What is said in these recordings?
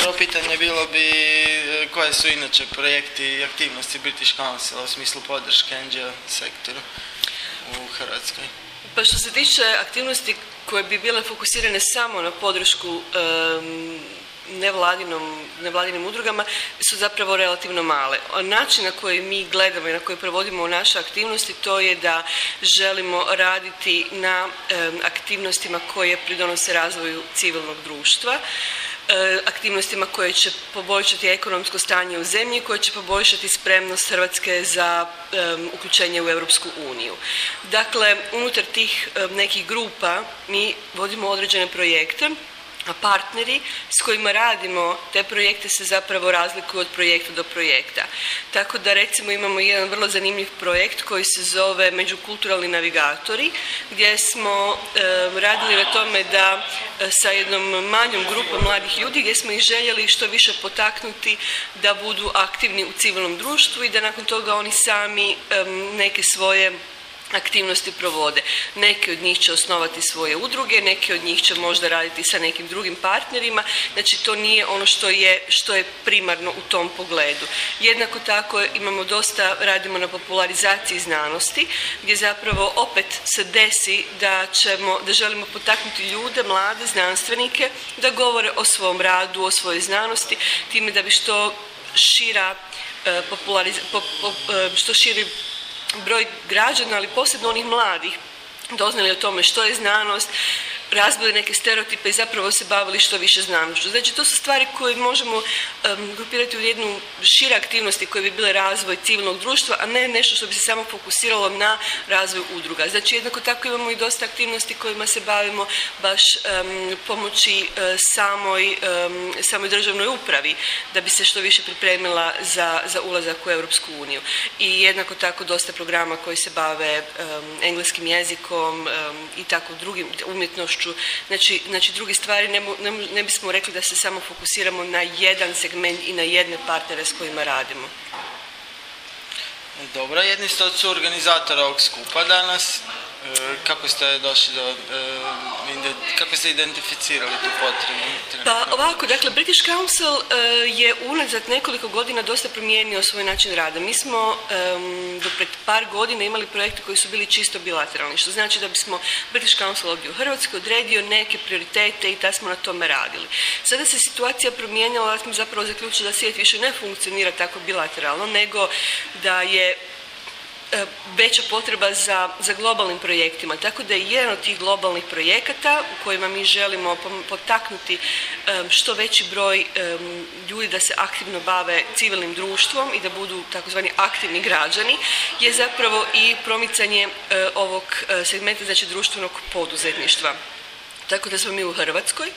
prvo pitanje bilo bi e, koje su inače projekti i aktivnosti British Council u smislu podrške NGO sektoru u Hrvatskoj? Pa što se tiče aktivnosti koje bi bile fokusirane samo na podršku nevladinom, nevladinim udrugama su zapravo relativno male. Način na koji mi gledamo i na koji provodimo naše aktivnosti to je da želimo raditi na aktivnostima koje pridonose razvoju civilnog društva aktivnostima koje će poboljšati ekonomsko stanje u zemlji, koje će poboljšati spremnost Hrvatske za uključenje u Europsku uniju. Dakle, unutar tih nekih grupa mi vodimo određene projekte partneri s kojima radimo te projekte se zapravo razlikuju od projekta do projekta. Tako da recimo imamo jedan vrlo zanimljiv projekt koji se zove Međukulturalni navigatori gdje smo radili na tome da e, sa jednom manjom grupom mladih ljudi gdje smo ih željeli što više potaknuti da budu aktivni u civilnom društvu i da nakon toga oni sami neke svoje aktivnosti provode. Neki od njih će osnovati svoje udruge, neki od njih će možda raditi sa nekim drugim partnerima, znači to nije ono što je, što je primarno u tom pogledu. Jednako tako imamo dosta, radimo na popularizaciji znanosti, gdje zapravo opet se desi da ćemo, da želimo potaknuti ljude, mlade znanstvenike, da govore o svom radu, o svojoj znanosti, time da bi što šira e, populariz, e, što širi broj građana, ali posebno onih mladih, doznali o tome što je znanost, razbili neke stereotipe i zapravo se bavili što više znanošću. Znači to su stvari koje možemo grupirati u jednu šire aktivnosti koje bi bile razvoj civilnog društva, a ne nešto što bi se samo fokusiralo na razvoj udruga. Znači jednako tako imamo i dosta aktivnosti kojima se bavimo baš pomoći e, samoj, samoj državnoj upravi da bi se što više pripremila za, za ulazak u Europsku uniju. I jednako tako dosta programa koji se bave engleskim jezikom i tako drugim umjetnošću znači, znači druge stvari ne, ne bismo rekli da se samo fokusiramo na jedan segment i na jedne partnere s kojima radimo. Dobro, jedni ste od organizatora ovog skupa danas. E, kako ste došli do, e, kako ste identificirali tu potrebu? Pa ovako, dakle, British Council e, je unazad nekoliko godina dosta promijenio svoj način rada. Mi smo do pred par godina imali projekte koji su bili čisto bilateralni, što znači da bismo British Council ovdje u Hrvatskoj odredio neke prioritete i da smo na tome radili. Sada se situacija promijenila, da smo zapravo zaključili da svijet više ne funkcionira tako bilateralno, nego da je veća potreba za, za globalnim projektima. Tako da je jedan od tih globalnih projekata u kojima mi želimo potaknuti e, što veći broj e, ljudi da se aktivno bave civilnim društvom i da budu takozvani aktivni građani je zapravo i promicanje ovog segmenta znači društvenog poduzetništva. Tako da smo mi u Hrvatskoj e,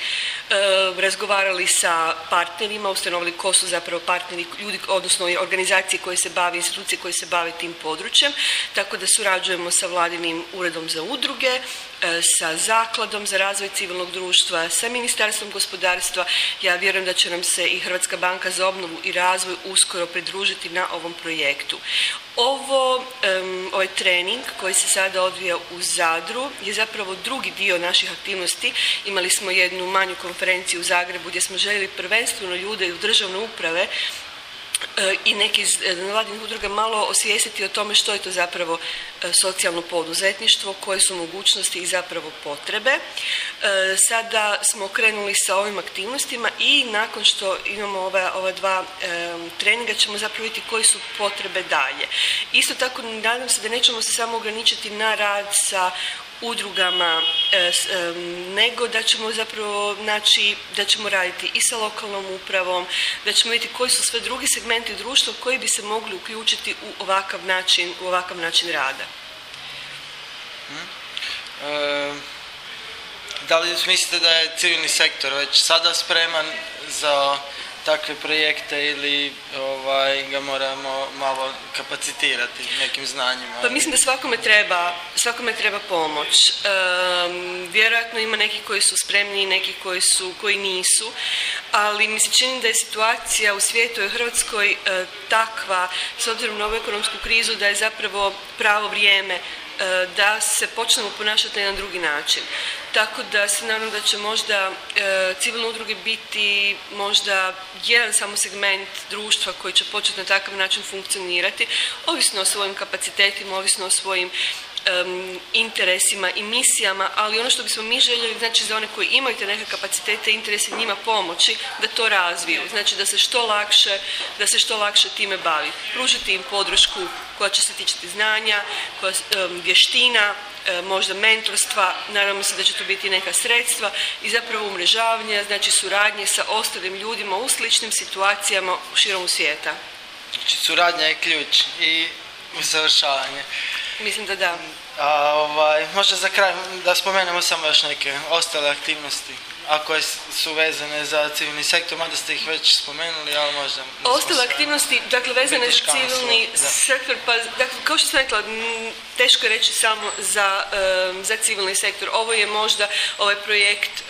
razgovarali sa partnerima, ustanovili ko su zapravo partneri, ljudi, odnosno organizacije koje se bave, institucije koje se bave tim područjem, tako da surađujemo sa Vladinim uredom za udruge, e, sa zakladom za razvoj civilnog društva, sa Ministarstvom gospodarstva. Ja vjerujem da će nam se i Hrvatska banka za obnovu i razvoj uskoro pridružiti na ovom projektu. Ovo, ovaj trening koji se sada odvija u Zadru je zapravo drugi dio naših aktivnosti. Imali smo jednu manju konferenciju u Zagrebu gdje smo željeli prvenstveno ljude u državne uprave i neki iz e, udruga malo osvijestiti o tome što je to zapravo e, socijalno poduzetništvo, koje su mogućnosti i zapravo potrebe. Sada smo krenuli sa ovim aktivnostima i nakon što imamo ova, ova dva treninga ćemo zapravo vidjeti koji su potrebe dalje. Isto tako nadam se da nećemo se samo ograničiti na rad sa udrugama, e, e, nego da ćemo zapravo naći, da ćemo raditi i sa lokalnom upravom, da ćemo vidjeti koji su sve drugi segmenti društva koji bi se mogli uključiti u ovakav način, u ovakav način rada. Hmm. E, da li mislite da je civilni sektor već sada spreman za takve projekte ili ovaj, ga moramo malo kapacitirati nekim znanjima? Pa mislim da svakome treba, svakome treba pomoć. vjerojatno ima neki koji su spremni i neki koji, su, koji nisu, ali mi se čini da je situacija u svijetu i Hrvatskoj e, takva, s obzirom na ovu ekonomsku krizu, da je zapravo pravo vrijeme da se počnemo ponašati na drugi način. Tako da se nadam da će možda e, civilne udruge biti možda jedan samo segment društva koji će početi na takav način funkcionirati, ovisno o svojim kapacitetima, ovisno o svojim interesima i misijama, ali ono što bismo mi željeli, znači za one koji imaju te neke kapacitete i interese njima pomoći, da to razviju. Znači da se što lakše, da se što lakše time bavi. Pružiti im podršku koja će se tičiti znanja, koja, vještina, možda mentorstva, naravno se da će to biti neka sredstva i zapravo umrežavanje, znači suradnje sa ostalim ljudima u sličnim situacijama širom svijeta. Znači suradnja je ključ i usavršavanje. Mislim da da. A, ovaj, možda za kraj da spomenemo samo još neke ostale aktivnosti ako su vezane za civilni sektor, mada ste ih već spomenuli, ali možda... Ostale aktivnosti, dakle, vezane za civilni sektor, pa, dakle, kao što sam rekla, teško je reći samo za, za civilni sektor. Ovo je možda, ovaj projekt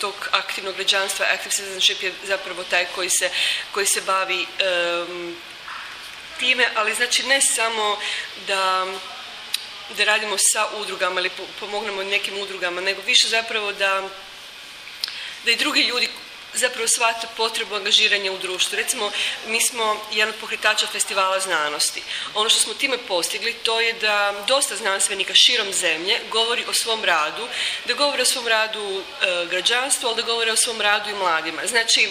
tog aktivnog građanstva, Active Citizenship je zapravo taj koji se, koji se bavi time, ali znači ne samo da da radimo sa udrugama ili pomognemo nekim udrugama, nego više zapravo da, da i drugi ljudi zapravo shvate potrebu angažiranja u društvu. Recimo, mi smo jedan od pokretača festivala znanosti. Ono što smo time postigli to je da dosta znanstvenika širom zemlje govori o svom radu, da govori o svom radu e, građanstvu, ali da govori o svom radu i mladima. Znači,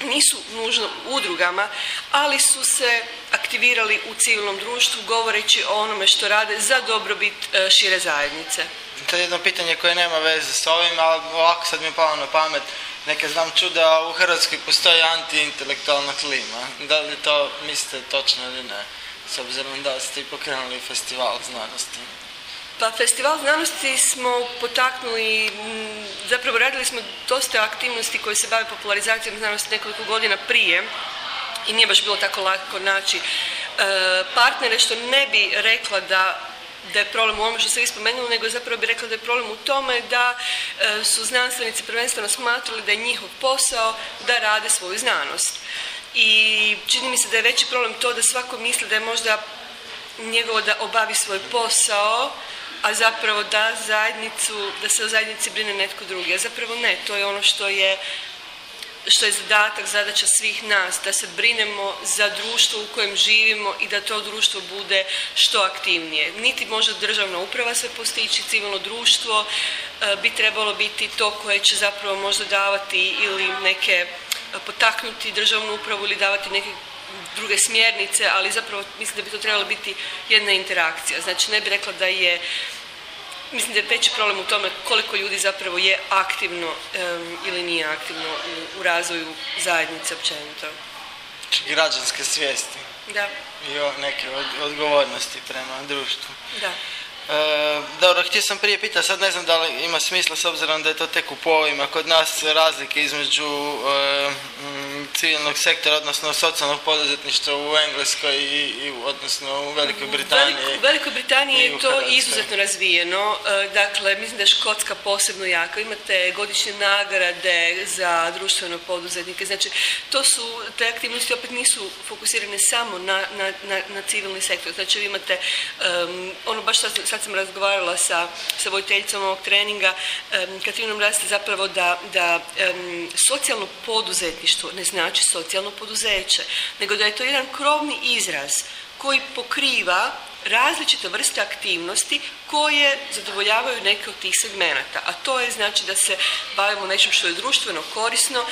nisu nužno udrugama, ali su se aktivirali u civilnom društvu govoreći o onome što rade za dobrobit e, šire zajednice. To je jedno pitanje koje nema veze s ovim, ali ovako sad mi je palo na pamet. Neke znam čuda u Hrvatskoj postoji anti-intelektualna klima. Da li to mislite točno ili ne? S obzirom da ste i pokrenuli festival znanosti. Pa festival znanosti smo potaknuli, zapravo radili smo dosta aktivnosti koje se bave popularizacijom znanosti nekoliko godina prije i nije baš bilo tako lako naći e, partnere što ne bi rekla da da je problem u ovome što ste vi spomenuli, nego zapravo bi rekla da je problem u tome da e, su znanstvenici prvenstveno smatrali da je njihov posao da rade svoju znanost. I čini mi se da je veći problem to da svako misli da je možda njegovo da obavi svoj posao a zapravo da zajednicu, da se o zajednici brine netko drugi. A zapravo ne, to je ono što je što je zadatak, zadaća svih nas, da se brinemo za društvo u kojem živimo i da to društvo bude što aktivnije. Niti može državna uprava se postići, civilno društvo e, bi trebalo biti to koje će zapravo možda davati ili neke potaknuti državnu upravu ili davati neke druge smjernice, ali zapravo mislim da bi to trebalo biti jedna interakcija. Znači ne bi rekla da je Mislim da je veći problem u tome koliko ljudi zapravo je aktivno ili nije aktivno u, razvoju zajednice općenito. Građanske svijesti. Da. I neke odgovornosti prema društvu. Da. E, dobro, htio sam prije pitati, sad ne znam da li ima smisla s obzirom da je to tek u povima. Kod nas razlike između e, civilnog sektora, odnosno socijalnog poduzetništva u Engleskoj i, i odnosno u Velikoj Britaniji. U Velikoj Britaniji je to izuzetno razvijeno. E, dakle, mislim da je Škotska posebno jaka. Imate godišnje nagrade za društveno poduzetnike. Znači, to su, te aktivnosti opet nisu fokusirane samo na, na, na, na civilni sektor. Znači, vi imate, ono baš sad, sad sam razgovarala sa, sa ovog treninga, nam raste zapravo da, da socijalno poduzetništvo ne znači socijalno poduzeće, nego da je to jedan krovni izraz koji pokriva različite vrste aktivnosti koje zadovoljavaju neke od tih segmenata. A to je znači da se bavimo nečim što je društveno korisno,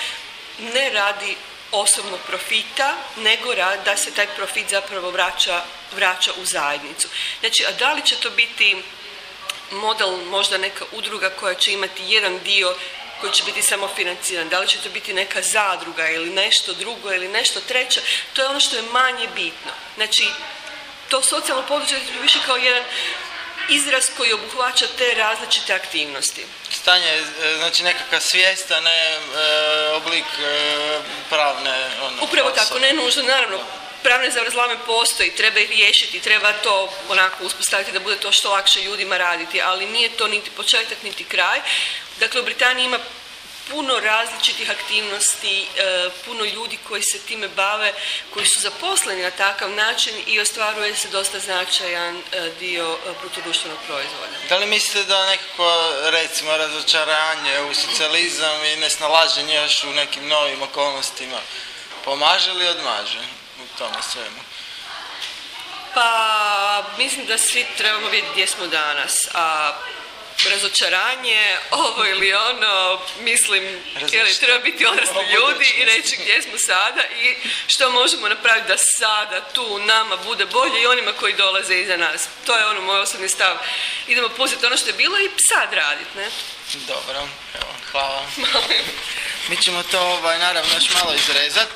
ne radi osobnog profita, nego da se taj profit zapravo vraća, vraća u zajednicu. Znači, a da li će to biti model možda neka udruga koja će imati jedan dio koji će biti samo financiran, da li će to biti neka zadruga ili nešto drugo ili nešto treće, to je ono što je manje bitno. Znači, to socijalno područje je više kao jedan izraz koji obuhvaća te različite aktivnosti. Stanje je znači nekakav svijesta, ne e, oblik e, pravne ono, Upravo tako, ne nužno, naravno, pravne zavrzlame postoji, treba ih riješiti, treba to onako uspostaviti da bude to što lakše ljudima raditi, ali nije to niti početak niti kraj. Dakle, u Britaniji ima puno različitih aktivnosti, e, puno ljudi koji se time bave, koji su zaposleni na takav način i ostvaruje se dosta značajan e, dio brutodruštvenog proizvoda. Da li mislite da nekako, recimo, razočaranje u socijalizam i nesnalaženje još u nekim novim okolnostima pomaže ili odmaže tome svemu? Pa, mislim da svi trebamo vidjeti gdje smo danas, a razočaranje, ovo ili ono, mislim, jeli, treba biti odrasli ljudi i reći gdje smo sada i što možemo napraviti da sada tu nama bude bolje i onima koji dolaze iza nas. To je ono moj osobni stav. Idemo pustiti ono što je bilo i sad raditi, ne? Dobro, evo, hvala. Mi ćemo to ovaj, naravno još malo izrezati.